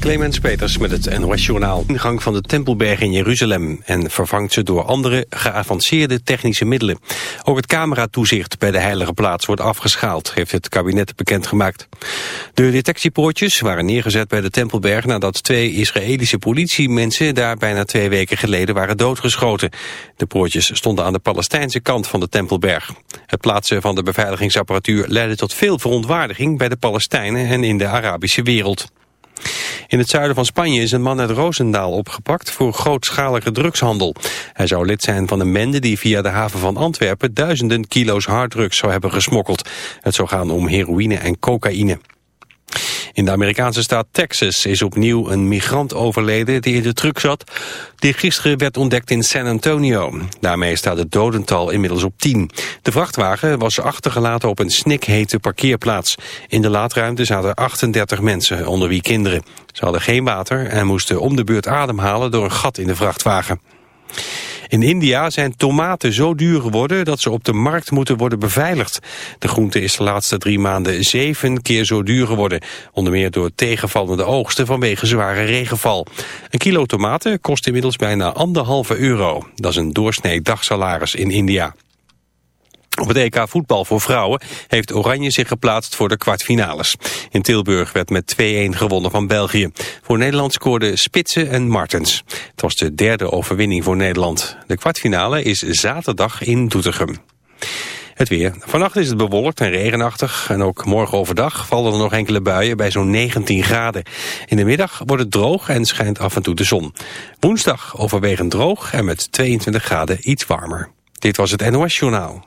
Clemens Peters met het NOS Journaal. Ingang van de Tempelberg in Jeruzalem en vervangt ze door andere geavanceerde technische middelen. Ook het cameratoezicht bij de heilige plaats wordt afgeschaald, heeft het kabinet bekendgemaakt. De detectiepoortjes waren neergezet bij de Tempelberg nadat twee Israëlische politiemensen daar bijna twee weken geleden waren doodgeschoten. De poortjes stonden aan de Palestijnse kant van de Tempelberg. Het plaatsen van de beveiligingsapparatuur leidde tot veel verontwaardiging bij de Palestijnen en in de Arabische wereld. In het zuiden van Spanje is een man uit Roosendaal opgepakt voor grootschalige drugshandel. Hij zou lid zijn van een mende die via de haven van Antwerpen duizenden kilo's harddrugs zou hebben gesmokkeld. Het zou gaan om heroïne en cocaïne. In de Amerikaanse staat Texas is opnieuw een migrant overleden die in de truck zat, die gisteren werd ontdekt in San Antonio. Daarmee staat het dodental inmiddels op 10. De vrachtwagen was achtergelaten op een snikhete parkeerplaats. In de laadruimte zaten 38 mensen, onder wie kinderen. Ze hadden geen water en moesten om de beurt ademhalen door een gat in de vrachtwagen. In India zijn tomaten zo duur geworden dat ze op de markt moeten worden beveiligd. De groente is de laatste drie maanden zeven keer zo duur geworden. Onder meer door tegenvallende oogsten vanwege zware regenval. Een kilo tomaten kost inmiddels bijna anderhalve euro. Dat is een doorsnee dagsalaris in India. Op het EK voetbal voor vrouwen heeft Oranje zich geplaatst voor de kwartfinales. In Tilburg werd met 2-1 gewonnen van België. Voor Nederland scoorden Spitsen en Martens. Het was de derde overwinning voor Nederland. De kwartfinale is zaterdag in Doetinchem. Het weer. Vannacht is het bewolkt en regenachtig. En ook morgen overdag vallen er nog enkele buien bij zo'n 19 graden. In de middag wordt het droog en schijnt af en toe de zon. Woensdag overwegend droog en met 22 graden iets warmer. Dit was het NOS Journaal.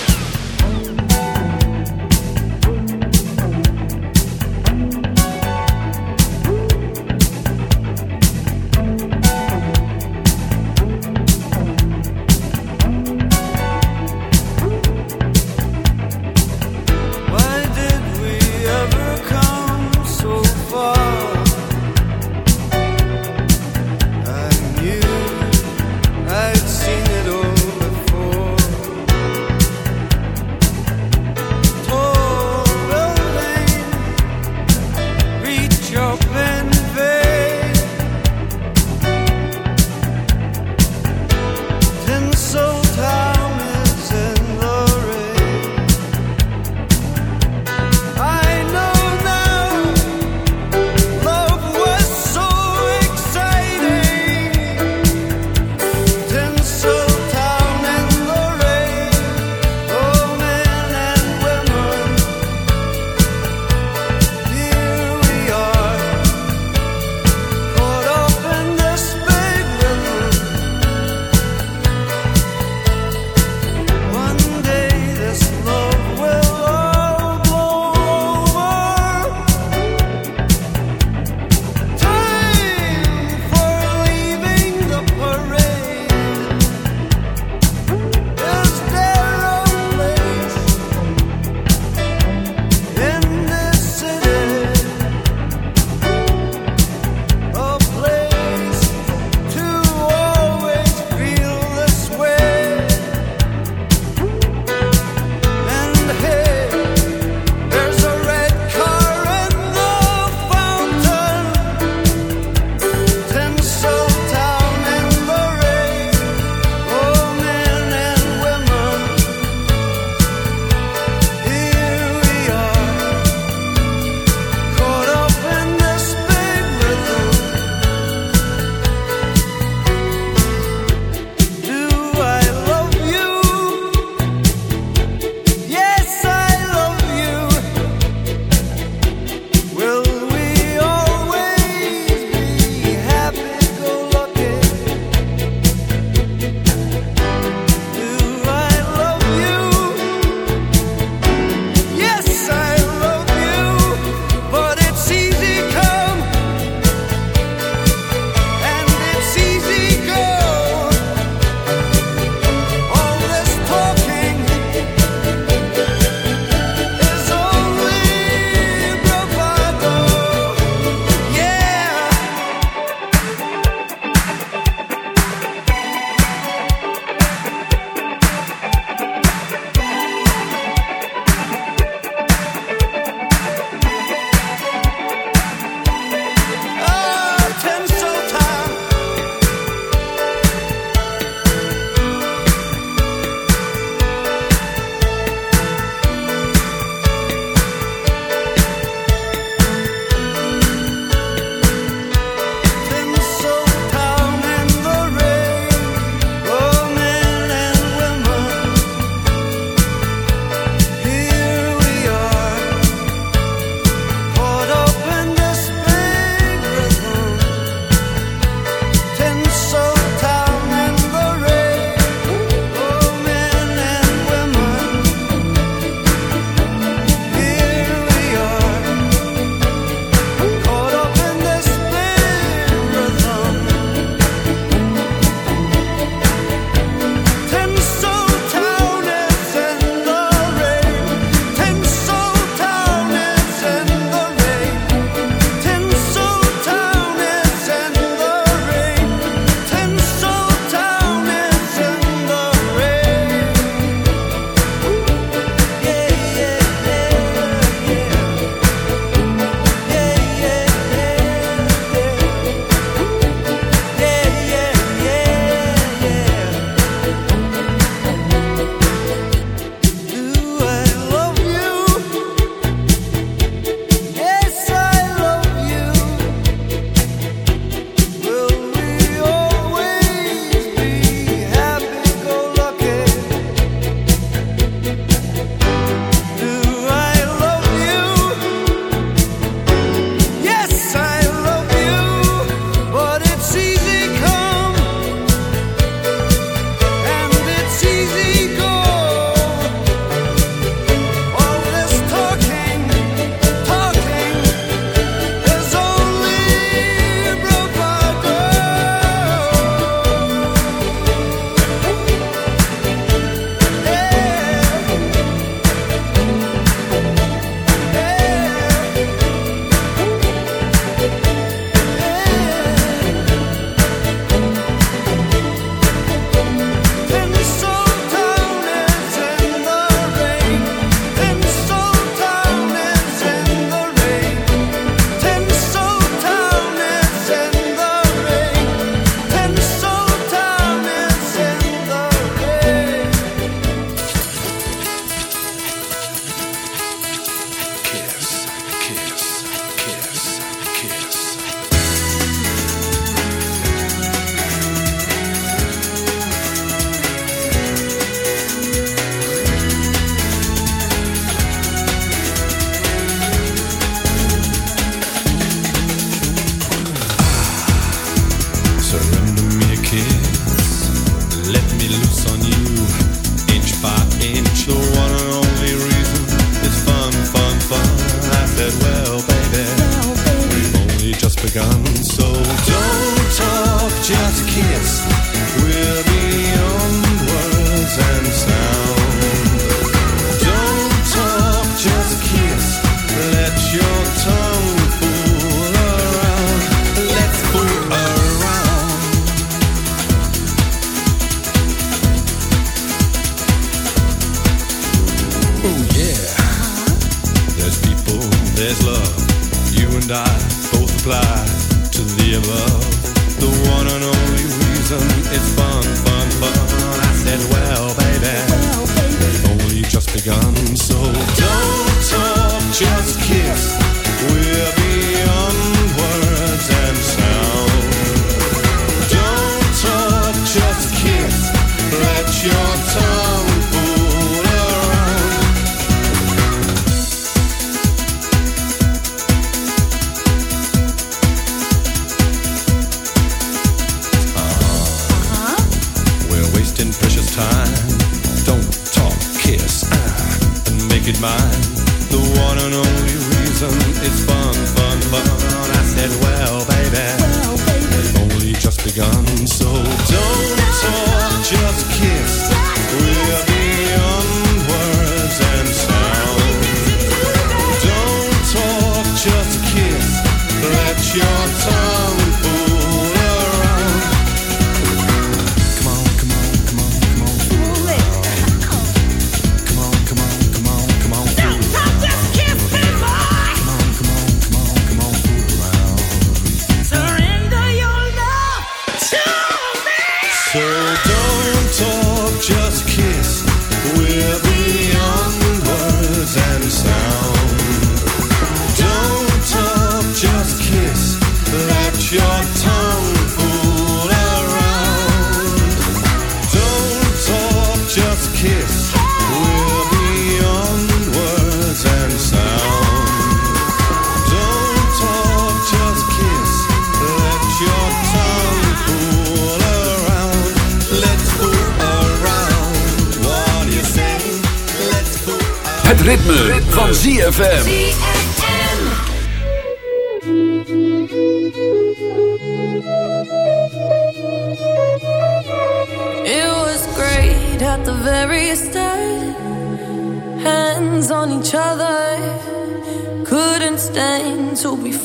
time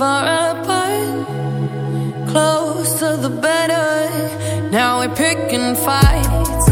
far apart, closer the better. Now we're picking fights.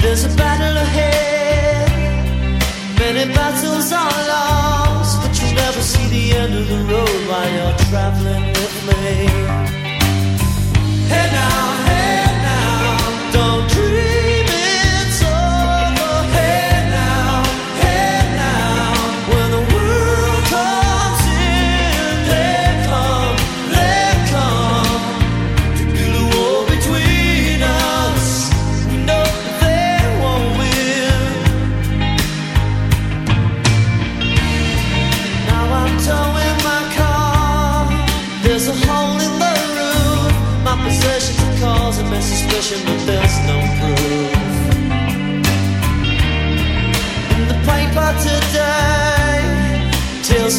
There's a battle ahead. Many battles are lost, but you'll never see the end of the road while you're traveling with me. Head down.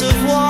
of.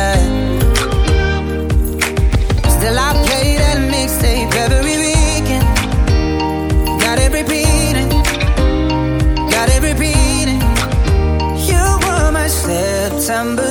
September.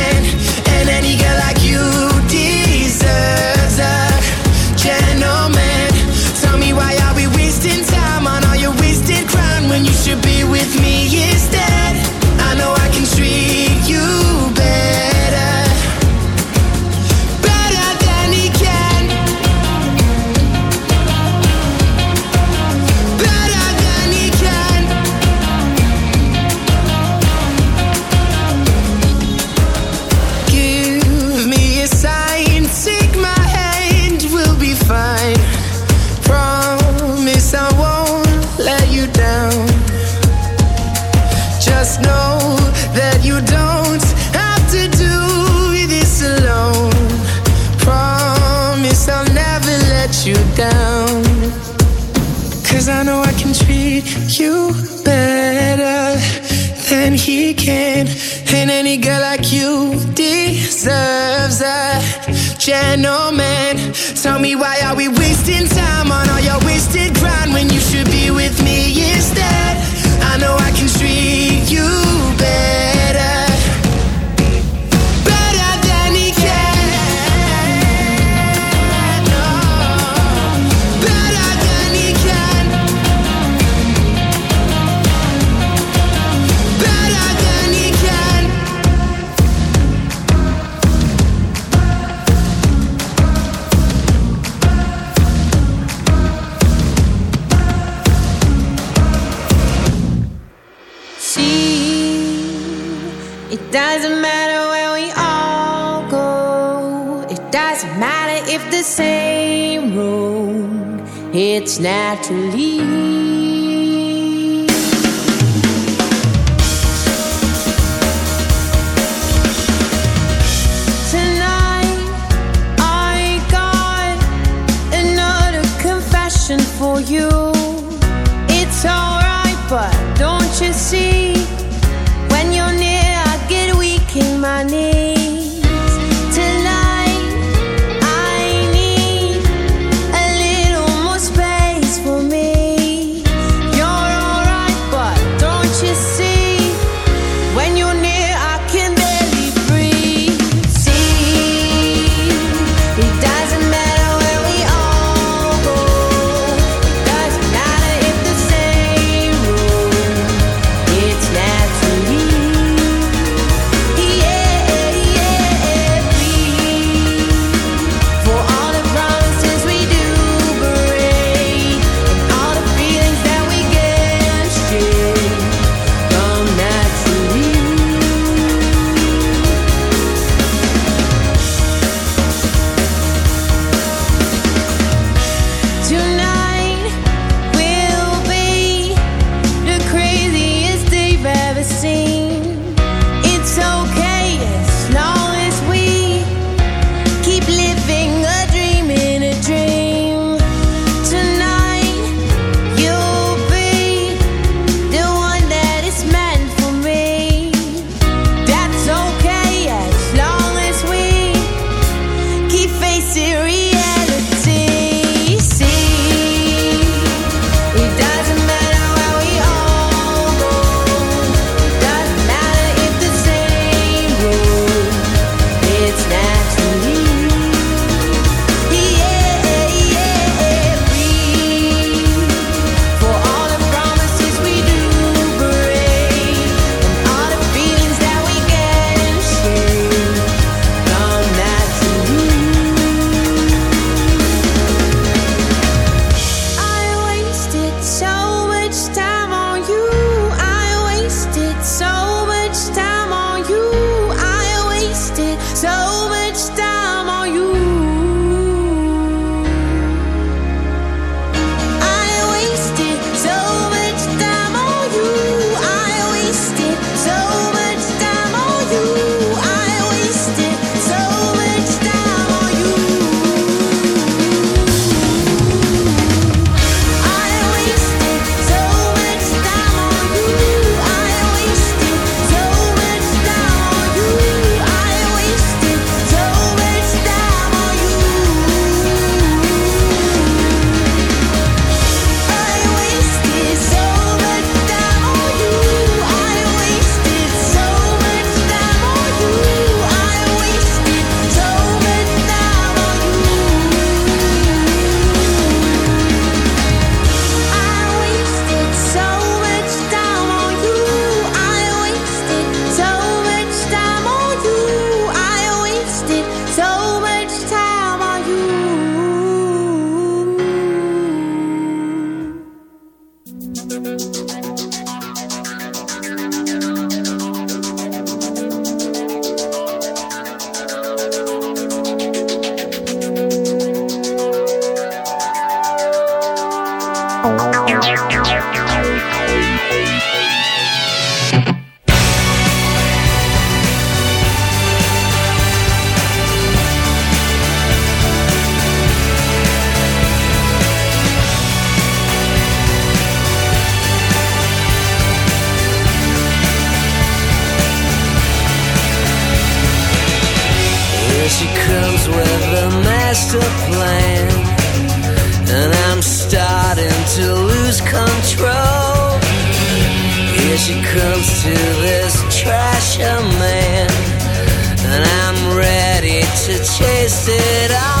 when you should be with me instead master plan, and I'm starting to lose control. Here she comes to this trasher man, and I'm ready to chase it all.